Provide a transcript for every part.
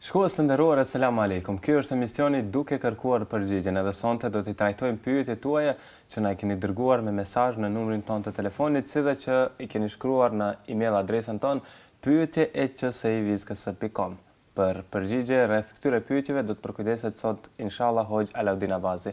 Shikues të nderuar Esselamu Alejkum Ky është emisioni Duke kërkuar përgjigjen edhe sonte do t'i trajtojmë pyetjet tuaja që na i keni dërguar me mesazh në numrin tonë të telefonit si dhe që i keni shkruar në email adresën tonë pyetje et q s i vizkës pikë kom Për përgjigje rreth këtyre pyetjeve do të përkujdeset sot inshallah hoxhë Alaudin Abazi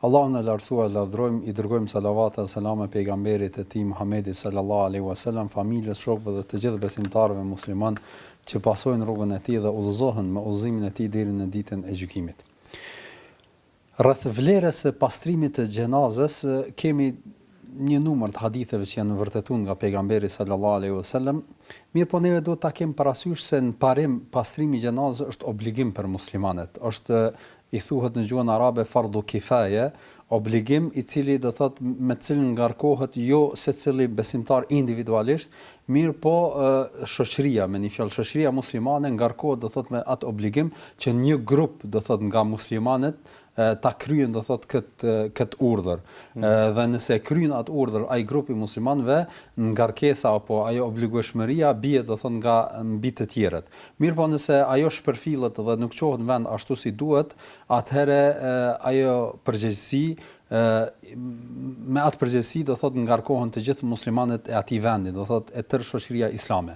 Allahun e Lartësuar lavdërojmë, i dërgojmë salavate dhe selame Pejgamberit e Tij Muhammedit sallallahu alejhi ue selem, familjes, shokëve dhe të gjithë besimtarëve muslimanë që pasojnë rrugën e tij dhe udhëzohen me udhëzimin e tij deri në Ditën e Gjykimit. Rreth vlerës së pastrimit të xhenazës kemi një numër të haditheve që janë vërtetuar nga pejgamberi sallallahu alejhi ve sellem, mirëpo neve duhet ta kemi parasysh se në parim pastrimi i xhenazës është obligim për muslimanët, është i thuhet në gjuhën arabe fardhu kifaje, obligim i cili do thotë me të cilin ngarkohet jo secili besimtar individualisht, mirëpo shoqëria, me një fjalë shoqëria muslimane ngarkohet do thotë me atë obligim që një grup do thotë nga muslimanët ta kryejnë do thotë këtë këtë urdhër dhe nëse e kryejnë atë urdhër ai grup i muslimanëve ngarkesa apo ajo obligueshmëria bie do thotë nga mbi të tjerët mirëpo nëse ajo shpërfillet dhe nuk çohet në vend ashtu si duhet atëherë ajo përgjegjësi me atë përgjegjësi do thotë ngarkohen të gjithë muslimanët e atij vendi do thotë e tërë shoqëria islame.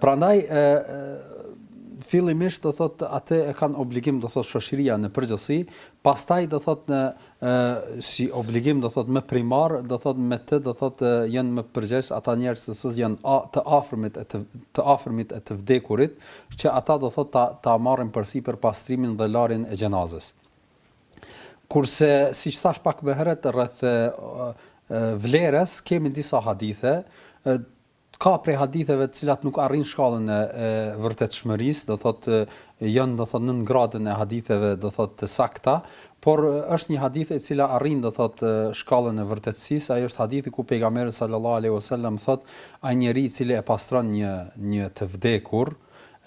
Prandaj fillimisht do thot atë e kanë obligim do thot shoqëria në përgjithësi, pastaj do thot në ë si obligim do thot më primar, do thot me të do thot janë më përgjegjës ata njerëz që janë a, të afërmit e të të afërmit e të vdekurit, që ata do thot ta ta marrin përsipër pastrimin dhe larjen e xhenazës. Kurse siç thash pak më herët rreth vlerës kemi disa hadithe Ka prej haditheve të cilat nuk arrijnë shkallën e vërtetshmërisë, do thotë janë do thotë nën gradën e haditheve do thotë të sakta, por është një hadith e cila arrin do thotë shkallën e vërtetësisë, ai është hadithi ku pejgamberi sallallahu alaihi wasallam thotë ai njeri i cili e pastron një një të vdekur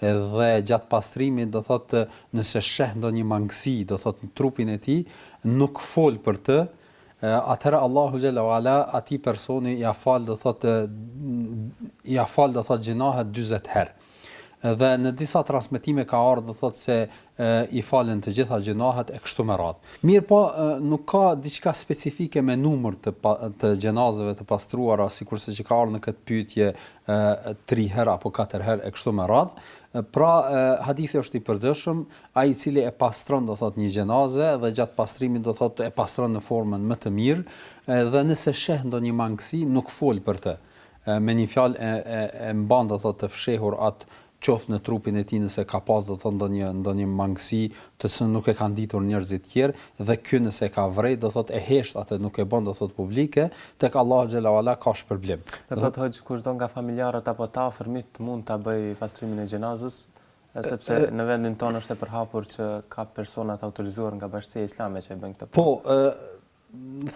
dhe gjatë pastrimit do thotë nëse sheh ndonjë mangësi do thotë në trupin e tij nuk fol për të atëherë Allahu xhele ue ala atij personi ia fal do thotë ia fal do thotë gjynahet 40 herë dhe në disa transmetime ka ardhur do thotë se i falen të gjitha gjynahet e kështu me radhë. Mirpo nuk ka diçka specifike me numër të të xhenazeve të pastruara sikurse që ka ardhur në këtë pyetje 3 herë apo 4 herë e kështu me radhë. Pra hadithi është i përgjithshëm Ai i cili e pastron do thotë një xhenaze dhe gjatë pastrimit do thotë e pastron në formën më të mirë dhe nëse sheh ndonjë mangësi nuk fol për të, me një fjalë e e mban do thotë të fshehur atë qoftë në trupin e tij nëse ka pas do thotë ndonjë ndonjë mangësi të cilën nuk e kanë ditur njerëzit tjerë dhe ky nëse e ka vrejt do thotë e hesht atë nuk e bën do thotë publike tek Allahu xhele ue ala ka shpërblim. Do thotë hoxhë kushdo nga familjarët apo të afërmit mund ta bëjë pastrimin e xhenazës Edhe sepse në vendin tonë është e përhapur që ka persona të autorizuar nga Bashkësia Islame që e bëjnë këtë. Po,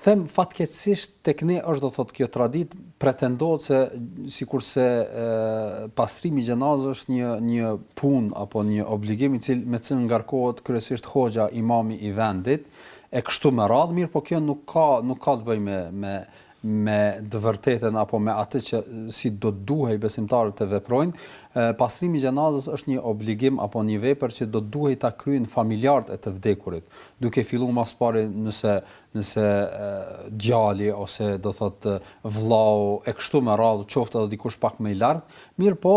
them fatkeqësisht tek ne është do thotë kjo traditë pretendohet se sikurse pastrimi i xhenazës është një një punë apo një obligim i cili me cilin ngarkohet kryesisht hoxha imami i vendit e kështu me radhë mirëpo kjo nuk ka nuk ka të bëjë me me me të vërtetën apo me atë që si do të duhej besimtarët të veprojnë, pastrimi i xhenazës është një obligim apo një vepër që do të duhej ta kryejnë familjarët e të vdekurit, duke filluar më s'pari nëse nëse djali ose do thotë vllau e kështu me radhë qoftë edhe dikush pak më i lartë, mirëpo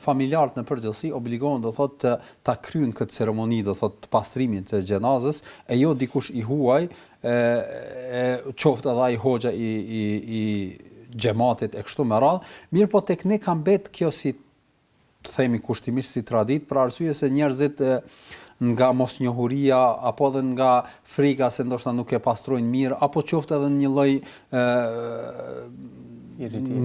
familjarët në përgjithësi obligohen do thotë ta kryejnë këtë ceremoni do thotë të pastrimit të xhenazës e jo dikush i huaj e e qoftë edhe ai hoxha i i i xhamatit e kështu me radh, mirëpo tek ne ka mbet kjo si të themi kushtimisht si tradit për arsye se njerëzit e, nga mosnjohuria apo edhe nga frika se ndoshta nuk e pastrojnë mirë apo qoftë edhe një lloj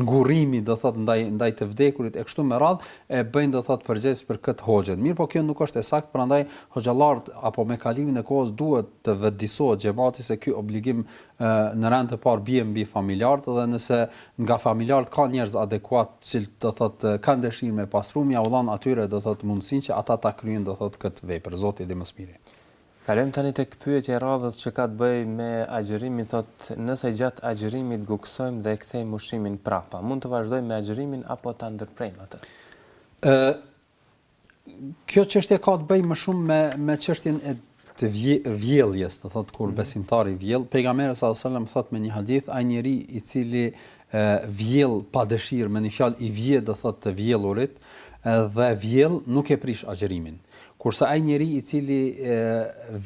ngurrimi do thot ndaj ndaj të vdekurit e kështu me radh e bëjnë do thotë përgjegjës për këtë hoxhën. Mirëpo kjo nuk është e saktë, prandaj hoxhallarët apo me kalimin e kohës duhet të vetëdijsohet xhemati se ky obligim në rend të parë bie mbi familjarët dhe nëse nga familjarët ka njerëz adekuat të cilët do thotë kanë dëshirë me pastru me jau dhanë atyre do thotë mundësinë që ata ta kryejnë do thotë këtë vepër. Zoti e di më së miri. Kalojmë tani tek pyetja e radhës që ka të bëjë me agjërimin thotë, nëse gjatë agjërimit gogësijmë dhe e kthejmë ushqimin prapa, mund të vazhdojmë me agjërimin apo ta ndërprejmë atë? Ë Kjo çështje ka të bëjë më shumë me me çështjen e të vje, vjelljes, do thotë kur mhm. besimtari vjell, pejgamberi sallallahu alajhi wasallam thotë me një hadith, ai njeri i cili vjell pa dëshirë, me një fjalë i vjen do thotë të vjellurit, dhe vjell nuk e prish agjërimin. Kurse ai njeri i cili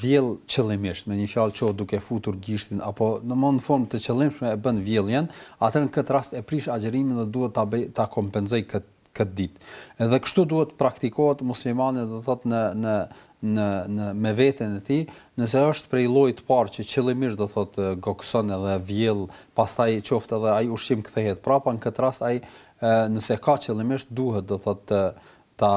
vjell qëllimisht, me një fjalë qoftë duke futur gishtin apo në ndonjë formë të qëllimshme e bën vjelljen, atëherë në këtë rast e prish agjërimin dhe duhet ta bëj ta kompenzoj këtë këtë ditë. Edhe kështu duhet të praktikohet muslimani do të thotë në në në në me veten e tij, nëse është prej llojit të parë që qëllimisht do thotë gokson edhe vjell, pastaj qoftë edhe ai ushqim kthehet prapa në këtë rast ai nëse ka qëllimisht duhet do thotë të ta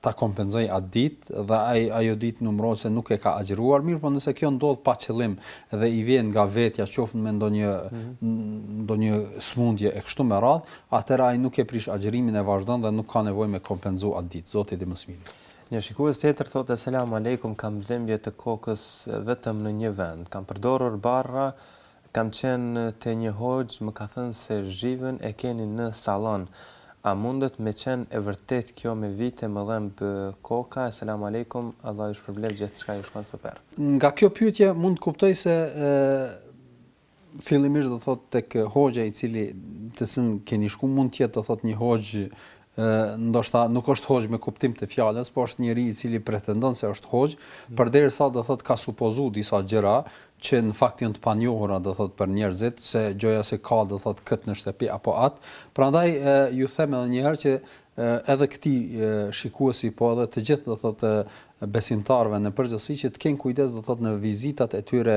ta kompenzojë atë ditë dhe ai ajo ditë numërohet se nuk e ka agjëruar mirëpo nëse kjo ndodh pa qëllim dhe i vjen nga vetja, qoftë me ndonjë mm -hmm. ndonjë smundje e kështu me radhë, atëherë ai nuk e prish agjërimin e vazhdon dhe nuk ka nevojë me kompenzu atë ditë, Zoti di më së miri. Një shikues tjetër thotë Selam Alejkum kam dhimbje të kokës vetëm në një vend kam përdorur barna kam qenë te një hoxhë më ka thënë se zhivën e keni në sallon a mundet me qenë e vërtetë kjo me vite më dhemb koka Selam Alejkum Allah ju shpërbleftë gjithçka ju shkoftë super. Nga kjo pyetje mund të kuptoj se Fillimisht do thotë tek hoxha i cili te cili keni shku mund të jetë do thotë një hoxhë ndoshta nuk është hoxhë me kuptim të fjalës, por është njeri i cili pretendon se është hoxhë, mm. përderisa do thotë ka supozu disa gjëra që në fakt janë të panjohura do thotë për njerëzit se gjoja se ka do thotë kët në shtëpi apo at. Prandaj ju them edhe një herë që edhe këtij shikuesi po edhe të gjithë do të thotë besimtarëve në përgjithësi që të kenë kujdes do të thotë në vizitat e tyre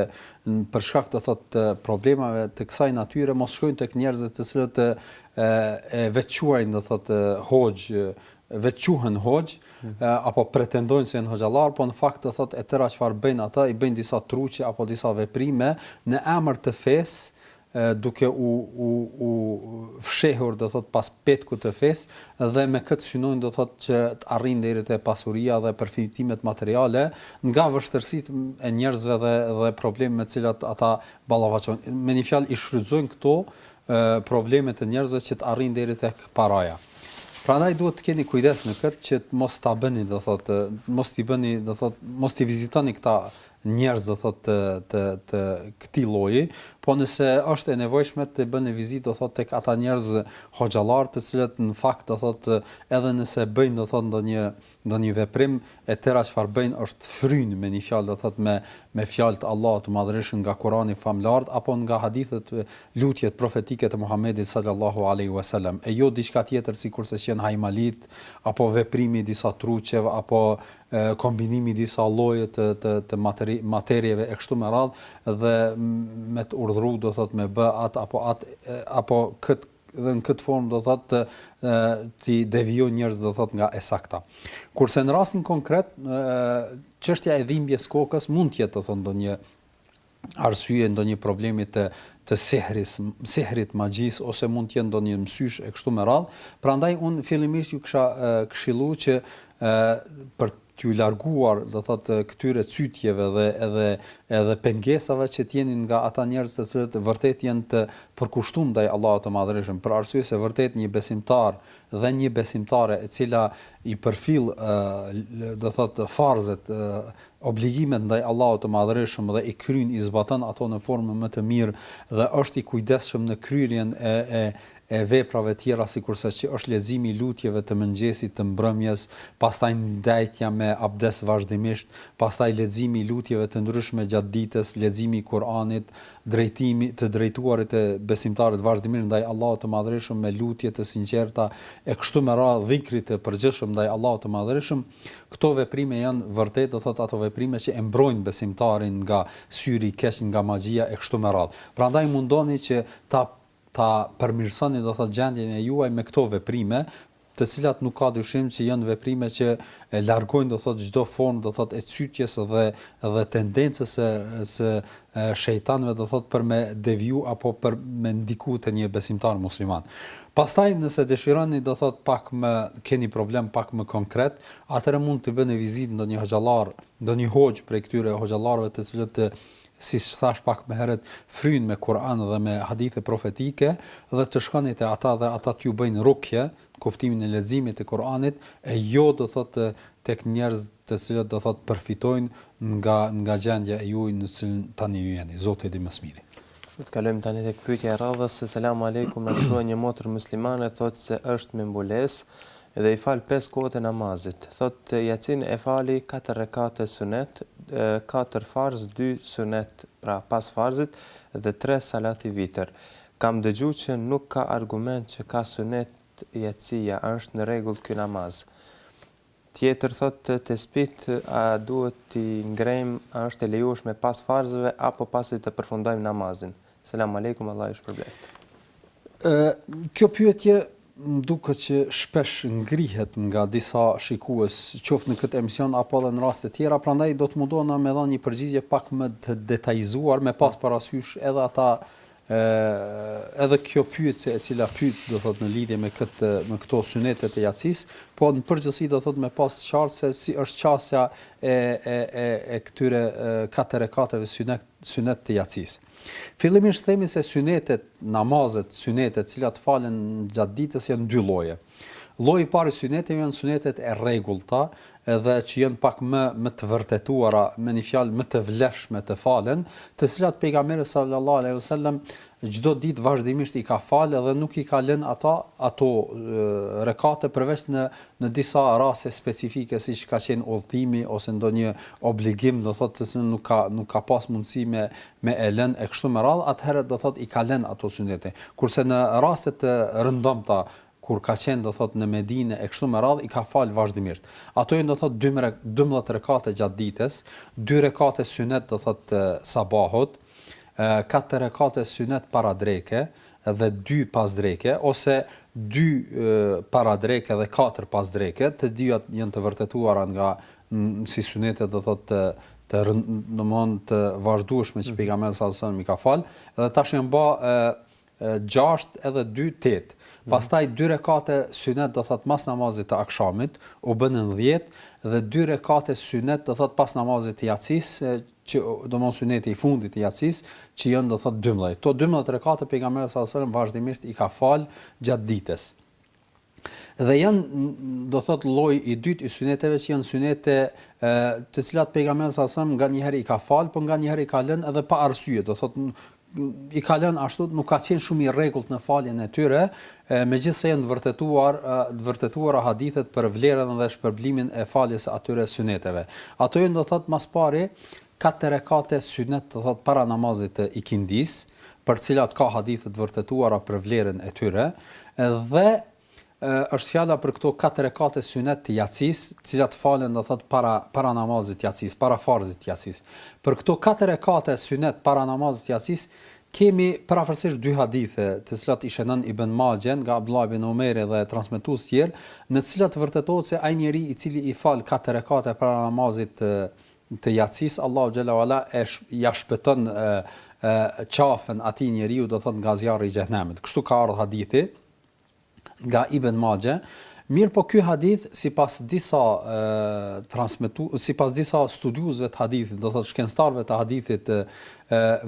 për shkak do thotë të problemeve të kësaj natyre mos shkojnë tek njerëzit të cilët e veçuajnë do të thotë hoxh veçuhen hoxh mm. apo pretendojnë se janë hoxhallar, po në fakt do thotë e tëra çfarë bëjnë ata, i bëjnë disa truqe apo disa veprime në emër të fesë, duke u u u fshehur do thot pas petkut të fesë dhe me këtë synojnë do thot që të arrijnë deri te pasuria dhe përfitimet materiale nga vështirësitë e njerëzve dhe dhe problemet me të cilat ata ballafaqohen me një fjalë i shfrytëzojnë këto problemet e njerëzve që të arrijnë deri tek paraja prandaj duhet të keni kujdes në këtë që të mos ta bëni do thot mos t'i bëni do thot mos t'i vizitoni këta njerëz do thotë të të të këtij lloji, po nëse është e nevojshme të bëni vizitë do thotë tek ata njerëz hoxhallarë të cilët në fakt do thotë edhe nëse bëjnë do thotë ndonjë ndonjë veprim e tëra çfarë bëjnë është fryjnë me një fjalë do thotë me me fjalë të Allahut të Madhërishëm nga Kurani famëlartë apo nga hadithet lutjet profetike të Muhamedit sallallahu alaihi wasallam e jo diçka tjetër sikurse janë hajmalitë apo veprimi i disa truqeve apo kombinimi i disa lloje të të të materi, materieve e kështu me radhë dhe me të urdhëru do thot me bë atë apo atë apo kët dhe në këtë formë do thot të t'i devijojnë njerëz do thot nga e sakta. Kurse në rastin konkret çështja e dhimbjes kokës mund të jetë do thot ndonjë arsye ndonjë problemi të të sihris, sihrit, magjisë ose mund të jetë ndonjë mësysh e kështu me radhë. Prandaj unë fillimisht ju kisha këshillu që ë për t'ju larguar, do thotë, këtyre cytjeve dhe edhe edhe pengesave që të jeni nga ata njerëz të cilët vërtet janë të përkushtuar ndaj Allahut të Madhërishëm, për arsye se vërtet një besimtar dhe një besimtare e cila i përfill, do thotë, farzet, obligimet ndaj Allahut të Madhërishëm dhe i kryn, i zbaton ato në formën më të mirë dhe është i kujdesshëm në kryerjen e e e veprave tjera sikurse që është leximi i lutjeve të mëngjesit, të mbrëmjes, pastaj ndejtja me abdes vazhdimisht, pastaj leximi i lutjeve të ndryshme gjatë ditës, leximi i Kur'anit, drejtimi, të drejtuarit e besimtarit vazhdimisht ndaj Allahut të Madhërishëm me lutje të sinqerta e kështu me radhë dhikrit të përgjithshëm ndaj Allahut të Madhërishëm, Këto veprime janë vërtet do thotë ato veprime që e mbrojnë besimtarin nga syri i keq nga magjia e kështu me radhë. Prandaj mundoni që ta ta përmirësoni do thotë gjendjen e juaj me këto veprime, të cilat nuk ka dyshim që janë veprime që e largojnë do thotë çdo formë do thotë e cytjes dhe dhe tendencës së së e shejtanëve do thotë për me deviju apo për me ndiku te një besimtar musliman. Pastaj nëse dëshironi do thotë pak më keni problem pak më konkret, atëherë mund të bëni vizitë ndonjë hoxhallar, ndonjë hoxhë prej këtyre hoxhallarëve të cilët të siç thash pak më heret fryjnë me Kur'an dhe me hadithe profetike dhe të shkoni te ata dhe ata t'ju bëjnë rukje, kuptimin e leximit e Kur'anit e jo do thotë tek njerëz të cilët do thotë përfitojnë nga nga gjendja e juaj në të cilën tani ju jeni. Zoti e di më së miri. Le të kalojmë tani tek pyetja e radhës. Selam alejkum, na shkruan një motër muslimane thotë se është me mbulesë dhe i fal pesë kohët e namazit. Thotë Jacin e fali katër rekate sunet, katër farz, dy sunet, pra pas farzit dhe tre salati vitër. Kam dëgju që nuk ka argument që ka sunet jacija a është në rregull ky namaz tjetër thot tespiht a duhet t'i ngrejm a është e lejueshme pas farzëve apo pasi të përfundojm namazin selam alejkum Allah ju shpërbleftë. Ë kjo pyetje Më duket që shpesh ngrihet nga disa shikues, qoftë në këtë emision apo edhe në raste tjera, prandaj do të mundona me dhan një përgjigje pak më të detajzuar, me pas parasysh edhe ata ë edhe kjo pyetëse e cila pyet do thotë në lidhje me këtë me këto synete të jacisë, po në përgjithësi do thotë me pas qartë se si është qasja e e e e këtyre katër rekateve synet synet të jacisë. Fillimisht themi se synetet, namazet, synetet, të cilat falen gjatë ditës janë dy lloje. Lloji i parë i syneteve janë synetet e rregullta edhe që janë pak më më të vërtetuara, me një fjalë më të vlefshme të falen, të cilat pejgamberi sallallahu alaihi wasallam çdo ditë vazhdimisht i ka falë dhe nuk i ka lënë ata ato rekate përveç në Në disa raste specifike siç ka qenë udhëtimi ose ndonjë obligim do thotë të cilën nuk ka nuk ka pas mundësi me me e lënë e kështu me radhë atëherë do thotë i ka lënë ato synete kurse në raste të rëndomta kur ka qenë do thotë në Medinë e kështu me radhë i ka falë vazhdimisht ato janë do thotë dy dymbëdhjetë rekate gjatë ditës dy rekate synet do thotë të sabahut katër rekate synet para dreke dhe dy pas dreke ose dy para dreke dhe katër pas dreke, të dyjat janë të vërtetuara nga si synete do thotë të të domthon të vazhdueshme që mhm. pejgamberi sallallahu alajhi wasallam i ka fal, dhe tash janë bë gjashtë edhe dy tetë, pastaj dy rekate synet do thotë mas namazit të akshamit u bënën dhjetë dhe dy rekate synet do thotë pas namazit të jacisë që domthon syneti i fundit i jacisë që janë do thotë dymbëdhjetë, këto dymbëdhjetë rekate pejgamberi sallallahu alajhi wasallam vazhdimisht i ka fal gjatë ditës. Dhe janë do thot lloji i dytë i syneteve që janë synete ë të cilat pejgamberi sa sa nganjëherë i ka fal, por nganjëherë i ka lënë edhe pa arsye, do thot i ka lënë ashtu, nuk ka qenë shumë i rregullt në faljen e tyre, megjithëse janë të vërtetuar, të vërtetuara hadithet për vlerën dhe shpërblimin e faljes së atyre syneteve. Ato janë do thot më së pari Katër rekate synet, do thotë para namazit të ikindisë, për të cilat ka hadithe të vërtetuara për vlerën e tyre, dhe është fjala për këto katër rekate synet të jacisë, të cilat falen, do thotë para para namazit të jacisë, para farzit të jacisë. Për këto katër rekate synet para namazit të jacisë kemi përafërsisht dy hadithe, të cilat i shënon Ibn Maxhe nga Abdullah ibn Omeri dhe transmetues tjerë, në të cilat vërtetohet se ai njeri i cili i fal katër rekate para namazit të të jacisë Allahu xhele ue ala e ia shpëton qafën atij njeriu do thot nga zjarri i xhehennemit kështu ka ardhur hadithi nga Ibn Maxhe mirëpo ky hadith sipas disa transmetu sipas disa studiuesve të hadithit do thot shkencëtarëve të hadithit e,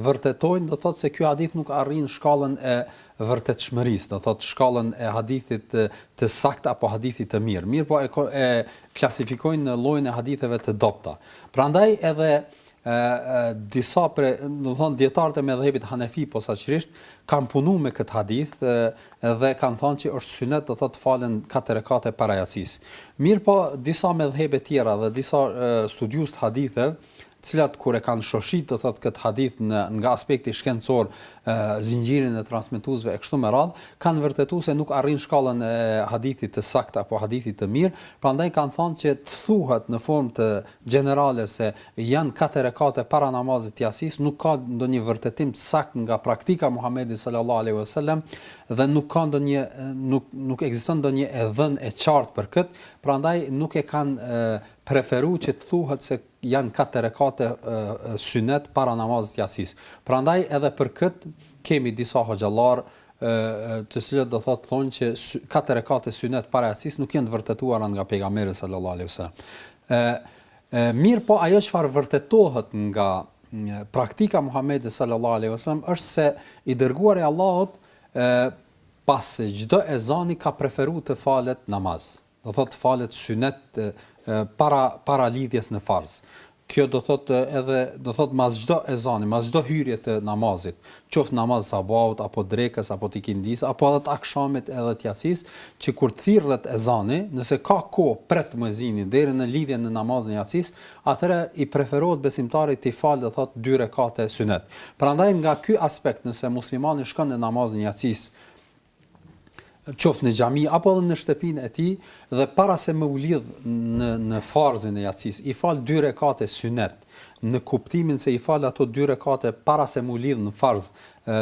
vërtetojnë do thot se ky hadith nuk arrin shkallën e vërtetshmërisë do thot shkallën e hadithit të, të saktë apo hadithit të mirë mirëpo e, e klasifikojnë në llojin e haditheve të dobëta. Prandaj edhe disa prej, do të thonë dijetarët e medhhebit hanefi posaçërisht kanë punuar me këtë hadith dhe kanë thënë që është synet, do thotë të falen katër rekate para jacisë. Mirëpo disa medhhebe të tjera dhe disa studiues të haditheve të cilat kur e kanë shoshit do thot kët hadith nga aspekti shkencor zinxhirin e transmetuesve e kështu me radh kanë vërtetuar se nuk arrin shkallën e hadithit të saktë apo hadithit të mirë prandaj kanë thënë që të thuhet në formë gjenerale se janë katër rekate para namazit të jacisë nuk ka ndonjë vërtetim të saktë nga praktika e Muhamedit sallallahu alaihi wasallam dhe nuk ka ndonjë nuk nuk ekziston ndonjë e dhënë e qartë për kët prandaj nuk e kanë preferu që të thuhet se janë katër rekate synet para namazit të jacisë. Prandaj edhe për këtë kemi disa hoxhallar të cilët do thotë thonë që katër rekate synet para jacisë nuk janë të vërtetuara nga pejgamberi sallallahu alaihi wasallam. Ë mirëpo ajo çfarë vërtetohet nga praktika e Muhamedit sallallahu alaihi wasallam është se i dërguari i Allahut ë pas çdo ezani ka preferu të falet namaz. Do thotë të falet synet para para lidhjes në farz. Kjo do thotë edhe do thotë mas çdo ezani, mas çdo hyrje të namazit, qoftë namaz i sabahut apo drekës apo të ikindisë apo edhe të akshamit edhe të jacisë, që kur të thirret ezani, nëse ka kohë pret muezini deri në lidhjen në namazin e jacisë, atëherë i preferohet besimtarit t'i falë do thotë dy rekate synet. Prandaj nga ky aspekt nëse muslimani shkon në namazin e jacisë qoftë në xhami apo edhe në shtëpinë e tij dhe para se me u lidh në në farzin e jacisë i fal dy rekate synet në kuptimin se i fal ato dy rekate para se me u lidh në farz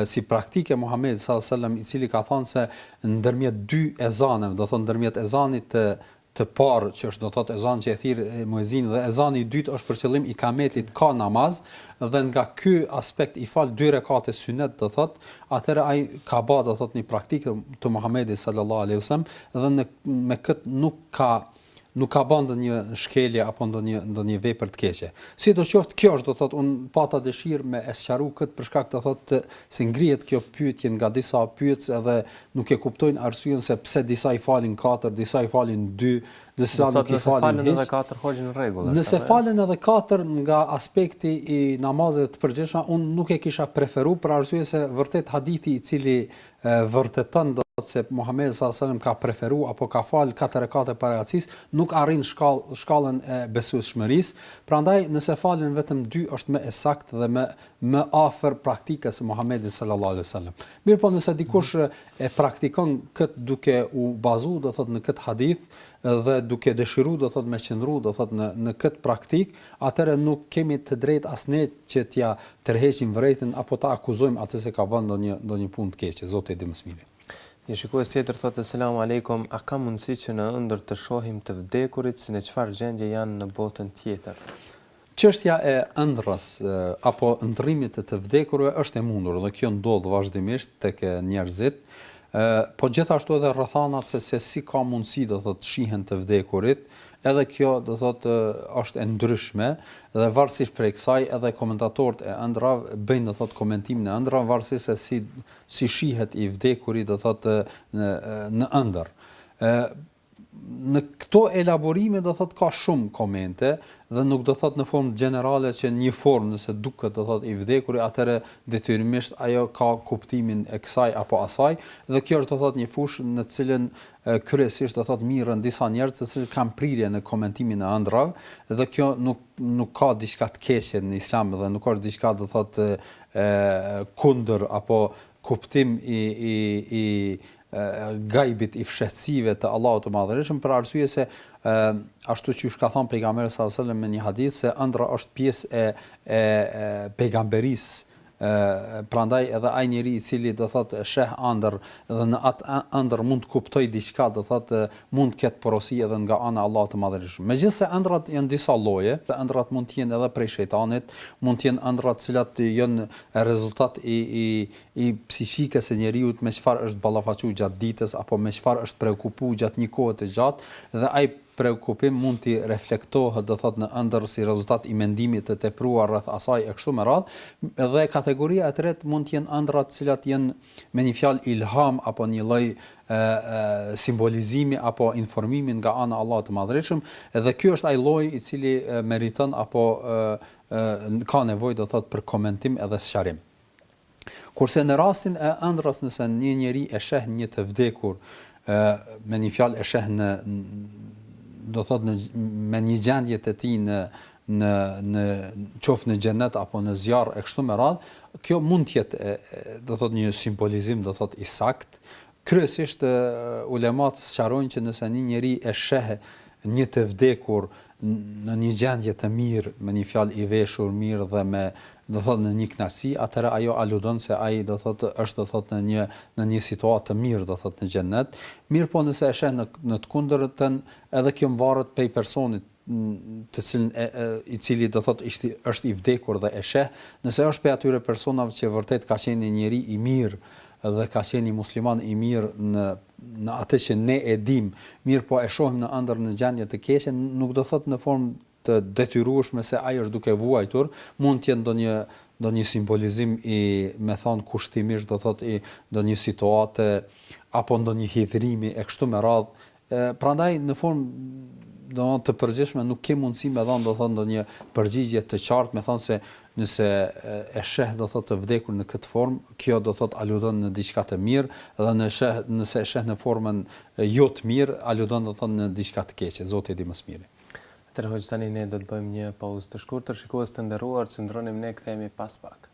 si praktikë e Muhamedit sallallahu alejhi ve sellem i cili ka thënë se ndërmjet dy ezaneve do thotë ndërmjet ezanit të të parë që është do të thotë ezan që e thirr muezini dhe ezani i dytë është për qëllim ikameti ka namaz dhe nga ky aspekt i fal dy rekate synet do thotë atëherë ai ka ba do thotë një praktikë të Muhamedit sallallahu alaihi wasallam dhe në, me kët nuk ka nuk ka ba ndonjë shkelje apo ndonjë ndonjë vepër të keqe. Sidoqoftë kjo është do thotë un pata dëshirë me e sqaru kët për shkak do thotë se ngrihet kjo pyetje nga disa pyetës edhe Nuk e kuptojnë arsyen se pse disa i falin katër, disa i falin dy, disa nuk i falin hiç. Do të thotë nëse falen edhe katër atëherë në rregull është. Nëse falen edhe katër nga aspekti i namazeve të përgjithshme, unë nuk e kisha preferu për arsye se vërtet hadithi i cili vërteton do të thotë se Muhamedi sallallahu alajhi wasallam ka preferu apo ka fal katër rekate para jacisë, nuk arrin shkallë shkallën e besueshmërisë. Prandaj nëse falen vetëm dy është më e saktë dhe më më afër praktikës së Muhamedit sallallahu alejhi ve sellem. Mirëpo nëse dikush e praktikon këtë duke u bazu do thotë në këtë hadith dhe duke dëshiru do thotë me qëndru do thotë në në këtë praktik, atëherë nuk kemi të drejtë as ne që t'ia tërheqim vërejtjen apo ta akuzojmë atë se ka ban ndonjë ndonjë punë të keqe, Zoti e di më së miri. Një shikues tjetër thotë selam alejkum a ka mundësi që në ëndërr të shohim të vdekurit si në çfarë gjendje janë në botën tjetër. Çështja e ëndrrës apo ëndrrimit të të vdekurve është e mundur dhe kjo ndodh vazhdimisht tek njerëzit, po gjithashtu edhe rrethanat se se si ka mundësi do thotë të shihen të vdekurit, edhe kjo do thotë është e ndryshme dhe varësisht prej kësaj edhe komentatorët e ëndrrav bëjnë do thotë komentimin e ëndrrave varësisht se si si shihet i vdekuri do thotë në në ëndërr. Në këto elaborime do thotë ka shumë komente dhe nuk do thotë në formë gjenerale që një formë nëse duket do thotë i vdekuri atëherë detyrimisht ajo ka kuptimin e kësaj apo asaj dhe kjo është do thotë një fushë në të cilën kryesisht do thotë mirren disa njerëz të cilët kanë prirje në komentimin e ëndrrave dhe kjo nuk nuk ka diçka të keqe në islam dhe nuk është diçka do thotë e kundër apo kuptim i i i gajbit, i fshehtësive të Allahut të Madhërishëm, për arsye se ashtu siç ka thënë pejgamberi sallallahu alajhi wasallam në një hadith se ëndrra është pjesë e e pejgamberisë ë prandaj edhe ai njeri i cili do thot sheh ëndërr dhe në atë ëndërr mund të kuptojë diçka do thot mund të ketë porosi edhe nga ana e Allahut të Madhërishëm. Megjithëse ëndrrat janë disa lloje, ëndrrat mund të jenë edhe prej shejtanit, mund të jenë ëndrrat të cilat janë rezultat i i i psikikës së njeriut me çfarë është ballafaqu gjatë ditës apo me çfarë është preokupu gjatë një kohe të gjatë dhe ai preokupim mund t'i reflektohet do thot në ëndërr si rezultat i mendimit të tepruar rreth asaj e kështu me radhë dhe kategoria e tretë mund të jenë ëndrrat të cilat janë me një fjalë ilham apo një lloj simbolizimi apo informimi nga ana e Allahut të Madhërishëm dhe ky është ai lloji i cili meriton apo ka nevojë do thot për komentim edhe sqarim. Kurse në rastin e ëndrrës nëse një njeri e sheh një të vdekur ë me një fjalë e sheh në do thot në me një gjendje të tij në në në qoftë në xhenet apo në zjarr e kështu me radhë, kjo mund të jetë do thot një simbolizim do thot i saktë, Kryesisht ulematë sqarojnë që nëse një njeri e sheh një të vdekur në një gjendje të mirë, me një fjalë i veshur mirë dhe me, do thotë, në një kënaqësi, atëherë ajo aludon se ai, do thotë, është, do thotë, në një në një situatë të mirë, do thotë, në xhennet. Mirëpo nëse e sheh në në të kundërtën, edhe kjo mvaret prej personit, të cilin e, i cili do thotë ishte është i vdekur dhe e sheh, nëse është prej atyre personave që vërtet ka qenë një njeri i mirë dhe ka qenë një musliman i mirë në në atë që ne e dimë, mirëpo e shohim në ëndërr në gjendje të keqe, nuk do thotë në formë të detyrueshme se ai është duke vuajtur, mund të jetë ndonjë ndonjë simbolizim i, me thënë kushtimisht do thotë i ndonjë situate apo ndonjë hidhrimi e kështu me radhë Prandaj në formë domethënë të përgjithshme nuk kemi mundësi me dhënë do thotë ndonjë përgjigje të qartë, me thënë se nëse e sheh do thotë të vdekur në këtë formë, kjo do thotë aludon në diçka të mirë dhe në sheh nëse e sheh në formën jo të mirë, aludon do thotë në diçka të keqe, Zoti e di më së miri. Atëherë hoxhë tani ne do të bëjmë një pauzë të shkurtër, shikues të nderuar qëndroni me ne kthehemi pas pak.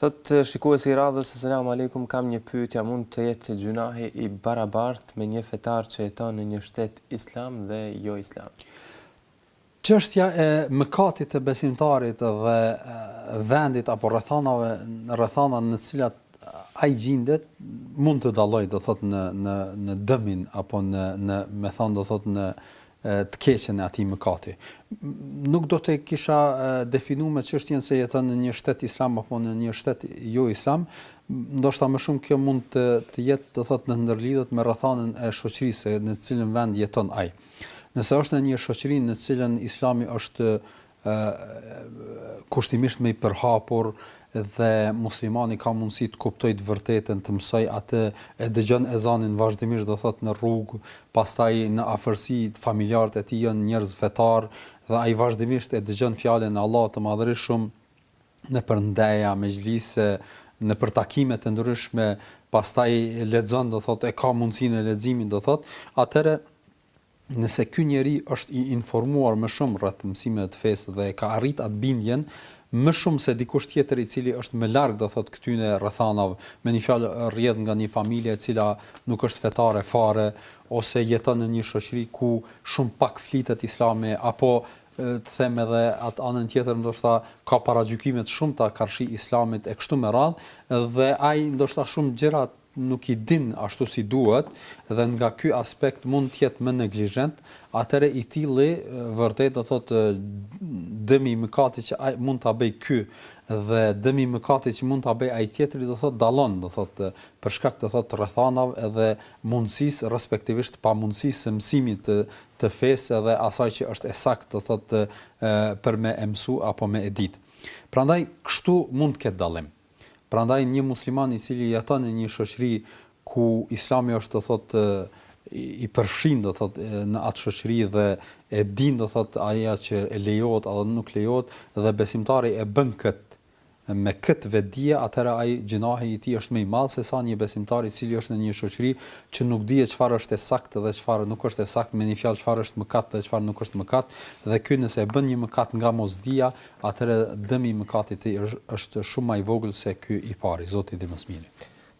Thotë shikuesi i radhës Eselamu Alejkum kam një pyetje a mund të jetë gjynahi i barabartë me një fetar që jeton në një shtet islam dhe jo islam. Çështja e mëkatit të besimtarit dhe vendit apo rrethanave në të cilat ai gjindet mund të dallojë do thotë në në në dëmin apo në në me thënë do thotë në të keqen e atij mëkati. Nuk do të kisha definu me çështjen se jeton në një shtet islam apo në një shtet jo islam, ndoshta më shumë kjo mund të të jetë, do thotë, të ndërlidhet me rrethanën e shoqërisë në të cilën vend jeton ai. Nëse është në një shoqëri në të cilën Islami është kushtimisht më i përhapur dhe muslimani ka mundësi të kuptojë të vërtetën, të mësojë atë, e dëgjon ezanin vazhdimisht do thotë në rrugë, pastaj në afërsi familjarët e tij janë njerëz fetarë dhe ai vazhdimisht e dëgjon fjalën e Allahut të Madhërishëm nëpër ndeja, mexhlise, nëpër takime të ndryshme, pastaj lexon do thotë e ka mundësinë e leximit do thotë, atëherë Nëse ky njeri është i informuar më shumë rreth mësimeve të fesë dhe e ka arrit atë bindjen, më shumë se dikush tjetër i cili është më larg do thotë këtyne rrethanave, me një fjalë rrjedh nga një familje e cila nuk është fetare fare, ose jeton në një shoqëri ku shumë pak flitet islami, apo të them edhe atë anën tjetër ndoshta ka paragjykime të shumta karshi islamit e kështu me radhë, dhe ai ndoshta shumë gjëra nuk i din ashtu si duhet dhe nga ky aspekt mund të jetë më neglizhent, atëherë i tilli vërtet do thotë dëmi i mëkatit që ai mund ta bëjë ky dhe dëmi i mëkatit që mund ta bëjë ai tjetri do thotë dallon do thotë për shkak do thotë rrethanave edhe mundësisë respektivisht pamundësisë së mësimit të të fesë edhe asaj që është e saktë do thotë për me e mësu apo me e ditë. Prandaj kështu mund të ketë dallim. Prandaj një musliman i cili jeton në një shoqëri ku Islami është do thotë i përfshirë do thotë në atë shoqëri dhe e din do thotë atë që a lejohet apo nuk lejohet dhe besimtari e bën kët me kët vetëdije atëra ai gjynahi i tij është më i madh se sa një besimtar i cili është në një shoqëri që nuk di çfarë është e saktë dhe çfarë nuk është e saktë me një fjalë çfarë është mëkat dhe çfarë nuk është mëkat dhe ky nëse e bën një mëkat nga mosdija atëherë dëmi i mëkatit të tij është shumë më i vogël se ky i pari, Zoti e di më së miri.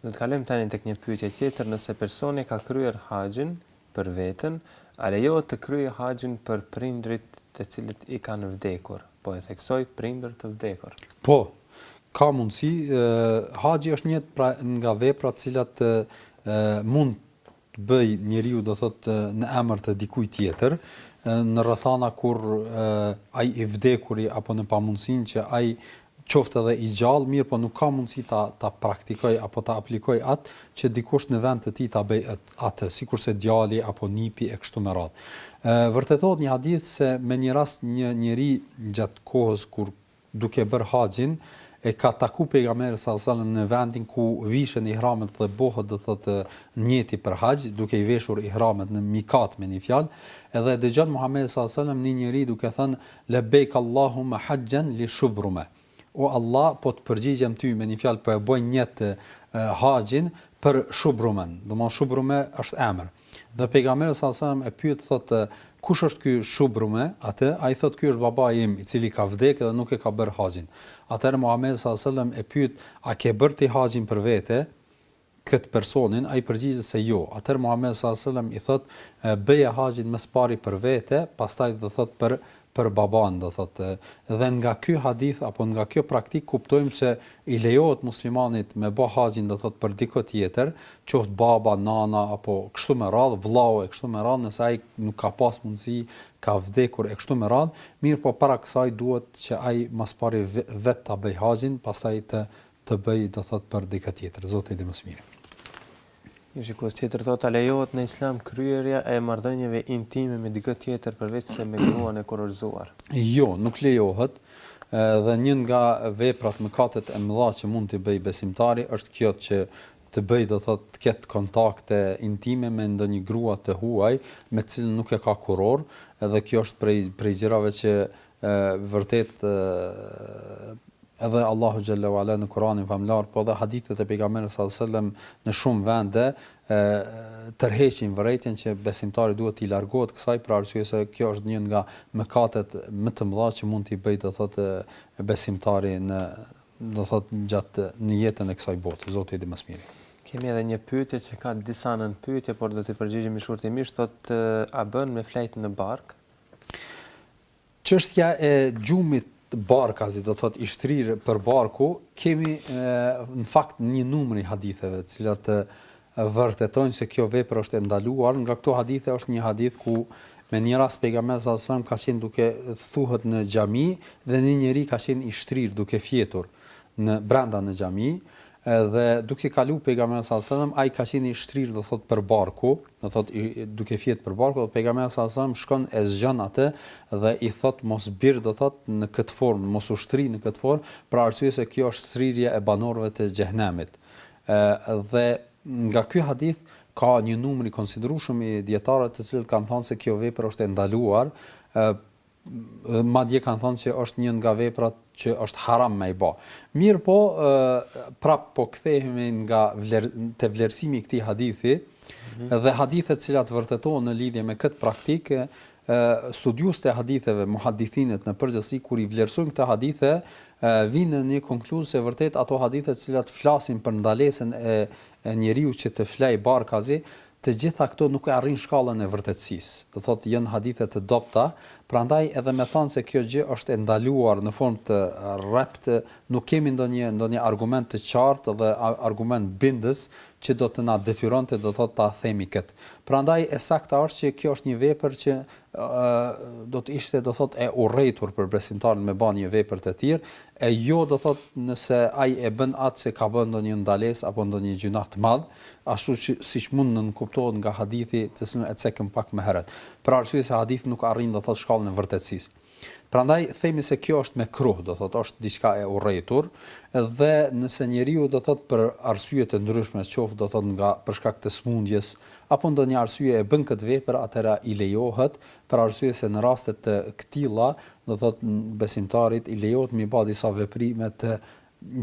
Do të kalojmë tani tek një pyetje tjetër, nëse personi ka kryer haxhin për veten, a lejohet të kryejë haxhin për prindërit të cilët i kanë vdekur, po e theksoj prindër të vdekur? Po, ka mundësi, haxhi është një pra nga veprat të cilat mund të bëjë njeriu do thot në emër të dikujt tjetër në rrethana kur ai i vdekuri apo në pamundësinë që ai qoftë edhe i gjallë mirëpo nuk ka mundësi ta ta praktikojë apo ta aplikojë atë që dikush në vend të tij ta bëjë atë sikurse djali apo nipi e kështu me radhë. Ë vërtetohet një hadith se me një rast një njeri gjatë kohës kur duke bërë haxhin, e ka taku Pejgamberi sallallahu alejhi wasallam në vendin ku vishen ihramet dhe bohet do të thotë nijeti për haxh, duke i veshur ihramet në mikat me një fjalë, edhe e dëgjon Muhamedi sallallahu alejhi wasallam një njeri duke thënë, Lebejk Allahumma haxhen li shubrume. O Allah, po të përgjigjem ty, me një fjalë po e bëj nijet haxhin për Shubrumen. Domthon Shubrume është emër. Dhe Pejgamberi sallallahu alejhi wasallam e pyet thotë kush është ky shubrume atë ai thotë ky është babai im i cili ka vdekë dhe nuk e ka bërë haxhin. Atëherë Muhamedi sallallahu alejhi wasallam e pyet a ke bërë ti haxhin për vete këtë personin ai përgjigjet se jo. Atëherë Muhamedi sallallahu alejhi wasallam i thotë bëje haxhin më së pari për vete, pastaj do thotë për për babanë, do thotë, dhe nga ky hadith apo nga kjo praktikë kuptojmë se i lejohet muslimanit me ba haxhin, do thotë, për dikë tjetër, qoftë baba, nana apo kështu me radhë, vllau e kështu me radhë, nëse ai nuk ka pas mundësi, ka vdekur e kështu me radhë, mirëpo para kësaj duhet që ai ma s'pari vetë ta bëjë haxhin, pastaj të të bëj do thot për dikë tjetër zoti e di më së miri. Një shikues tjetër thotë a lejohet në Islam kryerja e marrëdhënieve intime me dikë tjetër përveçse me gruan e kurorëzuar? Jo, nuk lejohet. Dhe një nga veprat mëkatet e mëdha që mund të bëjë besimtari është kjo që të bëjë do thotë të ketë kontakte intime me ndonjë grua të huaj me të cilën nuk e ka kurorë, edhe kjo është prej prej gjërave që E vërtetë edhe Allahu xhelle ue ala në Kuranin famlar po dhe hadithet e pejgamberit sallallahu alejhi wasallam në shumë vende e tërheqin vërejtjen që besimtari duhet t'i largohet kësaj për arsye se kjo është një nga mëkatet më të mëdha që mund t'i bëj do thotë besimtari në do thotë gjatë në jetën e kësaj bote zoti e di më së miri Kemi edhe një pyetje që ka disa nënpyetje, por do t'i përgjigjemi shkurtimisht, thotë a bën me fjet në bark? Çështja e gjumit barkazi, do të thotë i shtrirë për barku, kemi në fakt një numër i haditheve, të cilat të vërtetojnë se kjo vepër është e ndaluar, nga këto hadithe është një hadith ku me një rast pejgamberi alejhi selam ka qenë duke thuhet në xhami dhe një njeri ka qenë i shtrirë duke fjetur në brenda në xhami dhe duke kalu pejgamberi alejhi selam ai ka qenë i shtrirë do thot për barku do thot duke fjet për barku dhe pejgamberi alejhi selam shkon e zgjon atë dhe i thot mos bjer do thot në këtë formë mos u shtri në këtë formë për arsye se kjo është shtrirja e banorëve të xhehenemit e dhe nga ky hadith ka një numër i konsiderueshëm i dijetarëve të cilët kanë thënë se kjo vepër është e ndaluar e madje kanë thënë se është një nga veprat që është haram me i bë. Mirëpo ë prap po kthehemi nga vler, te vlerësimi i këtij hadithi mm -hmm. dhe hadithet të cilat vërtetohen në lidhje me këtë praktikë, ë studiuesit e haditheve, muhadithinët në përgjithësi kur i vlerësojnë këta hadithe, ë vijnë në një konkluzë se vërtet ato hadithe të cilat flasin për ndalesën e, e njeriut që të flejë barkazi, Të gjitha këto nuk e arrijnë shkallën e vërtetësisë. Do thotë janë hadithe të dobëta, prandaj edhe me thanë se kjo gjë është e ndaluar në formë të rreptë, nuk kemi ndonjë ndonjë argument të qartë dhe argument bindës që do të na detyronte do thotë ta themi këtë. Prandaj e sakta është që kjo është një vepër që do të ishte do thotë e urrejtur për besimtarin me ba një vepër të tillë, e jo do thotë nëse ai e bën atë se ka bërë ndonjë ndalesë apo ndonjë gjynah të madh, ashtu që siç mund të nënkuptohet nga hadithi të cilin e cekëm pak më herët, për arsye se hadithi nuk arrin do thotë shkallën e vërtetësisë. Prandaj themi se kjo është mekruh, do thotë është diçka e urrejtur, dhe nëse njeriu do thotë për arsye të ndryshme, qoftë do thotë nga për shkak të sëmundjes, apo ndonjë arsye e bën këtë vepër atëherë i lejohet, për arsye se në raste të këtilla, do thotë besimtarit i lejohet me i ba disa veprime të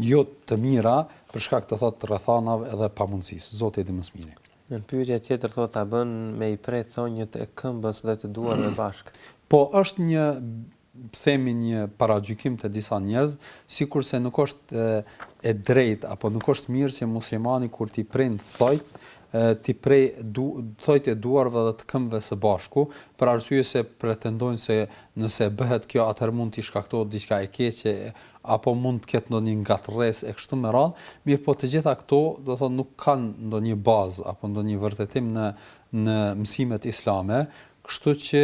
jo të mira për shkak do thotë rrethanave dhe pamundësisë. Zoti e di më së miri. Pyetja tjetër thotë a bën me i pre thonjët e këmbës dhe të duarve bashkë? Po, është një themi një paragjykim te disa njerëz, sikurse nuk është e drejtë apo nuk është mirë që muslimani kur t'i prin thojt, t'i prejë du, thojt e duarve dhe të këmbëve së bashku, për arsye se pretendojnë se nëse bëhet kjo atëherë mund t'i shkaktohet diçka e keqe apo mund të ketë ndonjë ngatërresë e kështu me radhë, mirëpo të gjitha këto, do të thotë, nuk kanë ndonjë bazë apo ndonjë vërtetim në në mësimet islame, kështu që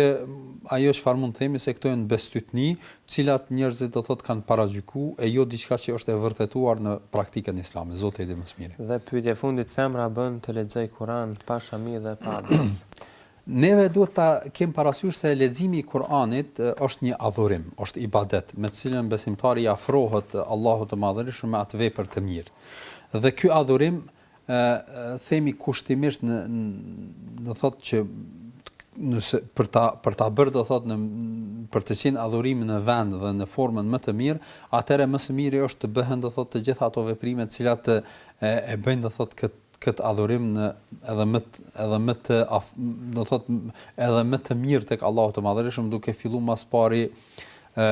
ajo çfarë mund të themi se këto janë bestytni, të cilat njerëzit do të thotë kanë paragjyku e jo diçka që është e vërtetuar në praktikën islame. Zoti e di më së miri. Dhe pyetja e fundit, femra bën të lexojë Kur'an pa shami dhe pa abdes? Neve duhet ta kemë parasysh se leximi i Kur'anit është një adhurim, është ibadet, me të cilën besimtari i afrohet Allahut të Madhërishëm me atë vepër të mirë. Dhe ky adhurim ë themi kushtimisht në do thotë që nëse për ta për ta bërë do thotë në për të qenë adhurimi në vend dhe në formën më të mirë, atëherë më së miri është të bëhen do thotë të gjitha ato veprime të cilat e, e bëjnë do thotë këtë këtë adhurim në edhe më edhe më të do thot edhe më të mirë tek Allahu të Madhërishëm duke filluar më së pari ë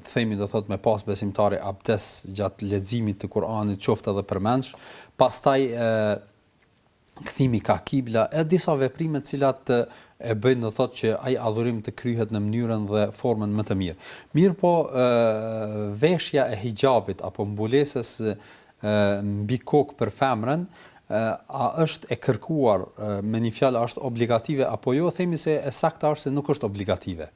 të themi do thot me pas besimtari abdes gjatë leximit të Kuranit qoftë edhe përmendsh pastaj ë kthimi ka kibla e disa veprime të cilat e bëjnë do thot që ai adhurim të kryhet në mënyrën dhe formën më të mirë. Mirëpo ë veshja e hixhabit apo mbulesës mbi kokë për femrën a është e kërkuar me një fjalë a është obligative apo jo themi se e sakta është se nuk është obligative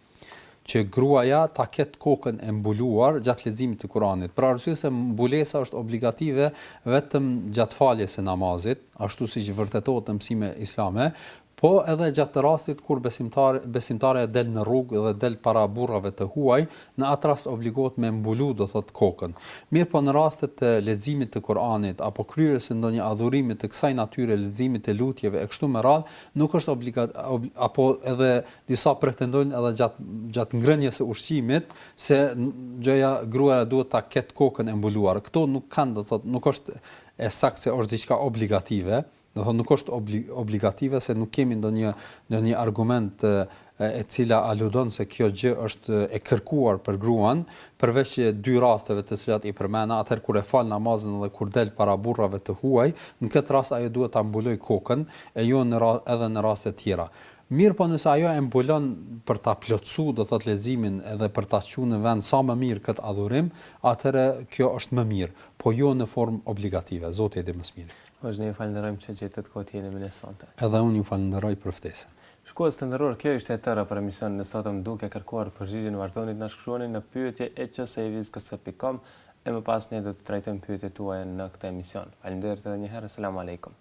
që gruaja ta ketë kokën e mbuluar gjatë leximit të Kuranit për arsye se mbulesa është obligative vetëm gjatë faljes së namazit ashtu siç vërtetohet në mësime islame Po edhe gjatë rastit kur besimtari, besimtarja del në rrugë dhe del para burrave të huaj, në atë rast obligohet me mbulu, do thotë, kokën. Mirëpo në rastet e leximit të Kur'anit, apo kryerjes së ndonjë adhurimi të kësaj natyre, leximit të lutjeve e kështu me radhë, nuk është obliga, ob, apo edhe disa pretendojnë edhe gjatë, gjatë ngrënies së ushqimit, se gjëja, gruaja duhet ta ketë kokën e mbuluar. Këto nuk kanë, do thotë, nuk është e saktë se është diçka obligative, Do të thotë nuk është obligative se nuk kemi ndonjë ndonjë argument e cila aludon se kjo gjë është e kërkuar për gruan, përveç dy rasteve të cilat i përmena, atëherë kur e fal namazin dhe kur del para burrave të huaj, në këtë rast ajo duhet ta mbulojë kokën e jo në edhe në raste tjera. Mirëpo nëse ajo e mbulon për ta plotësu, do të thotë leximin edhe për ta çu në vend sa më mirë këtë adhurim, atëherë kjo është më mirë, po jo në formë obligative. Zoti e di më së miri. Hoxhë ne ju falënderojmë që gjetët kohë të jeni me ne sonte. Edhe unë ju falënderoj për ftesën. Shikues të nderuar kjo ishte e tëra për emisionin e sotëm duke kërkuar përgjigjen vazhdoni të na shkruani në pyetje e qseivizkc pikë kom e më pas ne do të trajtojmë pyetjet tuaja në këtë emision faleminderit edhe një herë selam alejkum.